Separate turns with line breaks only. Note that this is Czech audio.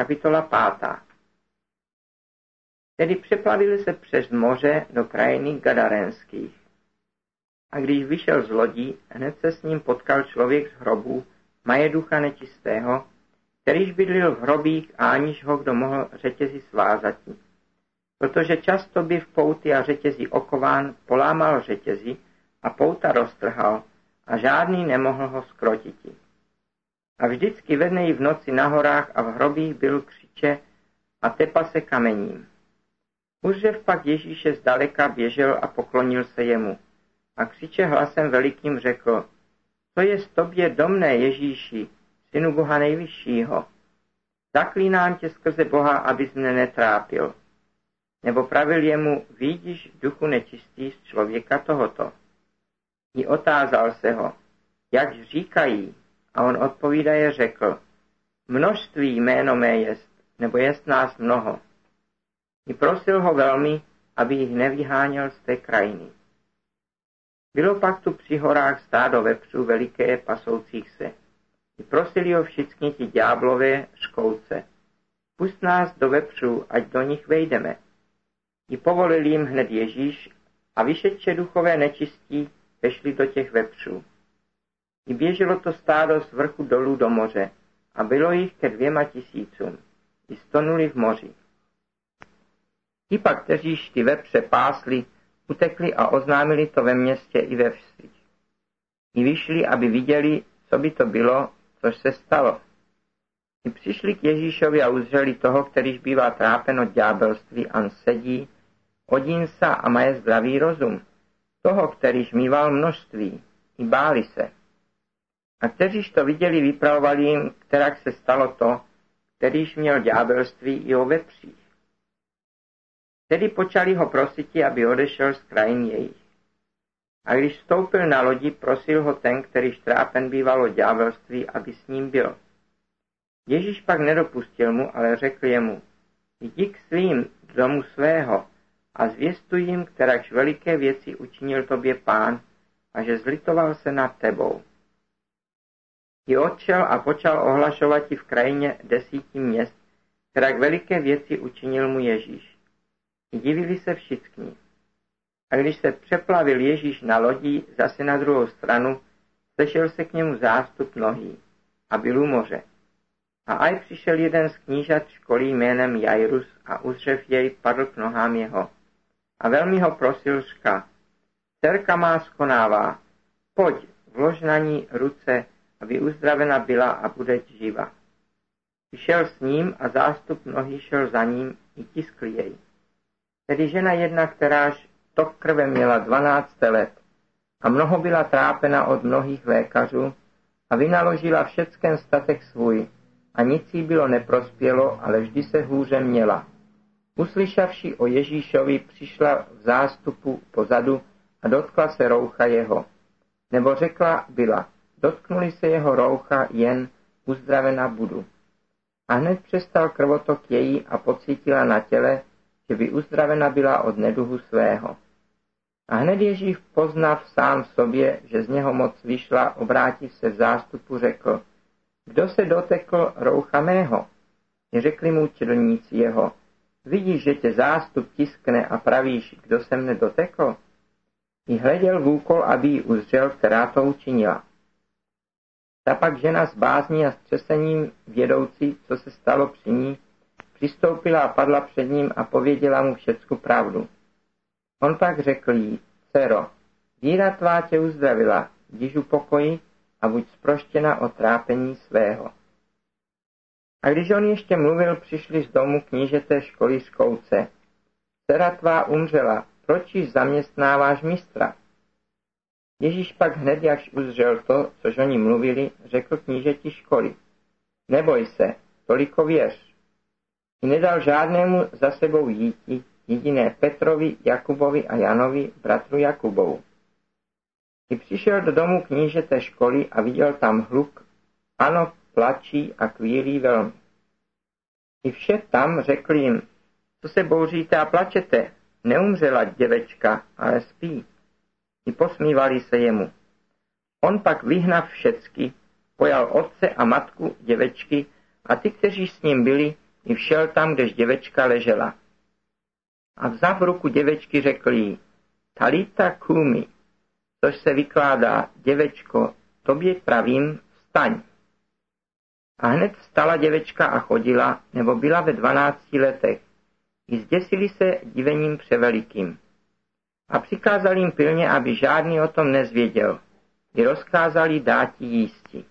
Kapitola 5. Tedy přeplavili se přes moře do krajiny Gadarenských. A když vyšel z lodí, hned se s ním potkal člověk z hrobů, maje ducha nečistého, kterýž bydlil v hrobích a aniž ho kdo mohl řetězi svázat. Protože často by v pouty a řetězi okován polámal řetězi a pouta roztrhal a žádný nemohl ho skrotit. A vždycky ve dne v noci na horách a v hrobích byl křiče a tepa se kamením. Uzřev pak Ježíše zdaleka běžel a poklonil se jemu. A křiče hlasem velikým řekl, co je z tobě domné Ježíši, synu Boha nejvyššího? Zaklínám tě skrze Boha, abys mne netrápil. Nebo pravil jemu, vidíš duchu nečistý z člověka tohoto. I otázal se ho, jak říkají, a on odpovídaje řekl, množství jméno mé jest, nebo jest nás mnoho. I prosil ho velmi, aby jich nevyháněl z té krajiny. Bylo pak tu při horách stádo vepřů veliké pasoucích se. I prosili ho všichni ti ďáblové škouce. Pust nás do vepřů, ať do nich vejdeme. I povolil jim hned Ježíš a vyšetče duchové nečistí vešli do těch vepřů. I běželo to stádo z vrchu dolů do moře a bylo jich ke dvěma tisícům. I stonuli v moři. Ti pak, kteříž ty vepře pásli, utekli a oznámili to ve městě i ve vsi. I vyšli, aby viděli, co by to bylo, což se stalo. I přišli k Ježíšovi a uzřeli toho, kterýž bývá trápen od ďábelství, an sedí, odín sa a maje zdravý rozum. Toho, kterýž mýval množství, i báli se. A kteříž to viděli, vypravovali jim, kterak se stalo to, kterýž měl ďábelství i o vepřích. Tedy počali ho prositi, aby odešel z krajin jejich. A když vstoupil na lodi, prosil ho ten, který trápen bývalo ďábelství, aby s ním byl. Ježíš pak nedopustil mu, ale řekl jemu, jdi k svým domu svého a zvěstuj jim, kterakž veliké věci učinil tobě pán a že zlitoval se nad tebou. I odšel a počal ohlašovat v krajině desíti měst, kterak veliké věci učinil mu Ježíš. Divili se všichni. A když se přeplavil Ježíš na lodi zase na druhou stranu, sešel se k němu zástup nohý a byl u moře. A aj přišel jeden z knížat školy jménem Jairus a uzřev jej padl k nohám jeho. A velmi ho prosil řka, dcerka má skonává, pojď, vlož na ní ruce, aby uzdravena byla a bude živa. Šel s ním a zástup nohy šel za ním i tiskl jej. Tedy žena jedna, kteráž tok krve měla 12 let a mnoho byla trápena od mnohých lékařů a vynaložila všecken statek svůj a nic jí bylo neprospělo, ale vždy se hůře měla. Uslyšavši o Ježíšovi, přišla v zástupu pozadu a dotkla se roucha jeho. Nebo řekla byla, dotknuli se jeho roucha, jen uzdravena budu. A hned přestal krvotok její a pocítila na těle, že by uzdravena byla od neduhu svého. A hned Ježíš poznav sám v sobě, že z něho moc vyšla, obrátiv se v zástupu, řekl, kdo se dotekl roucha mého? Řekli mu čelníci jeho, vidíš, že tě zástup tiskne a pravíš, kdo se mne dotekl? I hleděl v úkol, aby ji uzřel, která to učinila. Ta pak žena s bázní a střesením vědoucí, co se stalo při ní, Přistoupila a padla před ním a pověděla mu všecku pravdu. On pak řekl jí, dcero, víra tvá tě uzdravila, jdiž upokoji a buď sproštěna o trápení svého. A když on ještě mluvil, přišli z domu knížete školy z kouce. Dcera tvá umřela, proč již zaměstnáváš mistra? Ježíš pak hned, jakž uzřel to, což oni mluvili, řekl knížeti školy. Neboj se, toliko věř i nedal žádnému za sebou jíti, jediné Petrovi, Jakubovi a Janovi, bratru Jakubovu. I přišel do domu knížete školy a viděl tam hluk, ano, plačí a kvílí velmi. I vše tam řekl jim, co se bouříte a plačete, neumřela děvečka, ale spí. I posmívali se jemu. On pak vyhnav všecky, pojal otce a matku děvečky a ty, kteří s ním byli, i všel tam, kdež děvečka ležela. A vzav ruku děvečky řekl jí, Talita kumi, což se vykládá, děvečko, tobě pravím, vstaň. A hned vstala děvečka a chodila, nebo byla ve dvanácti letech. I zděsili se divením převelikým. A přikázal jim pilně, aby žádný o tom nezvěděl. I rozkázali dáti jísti.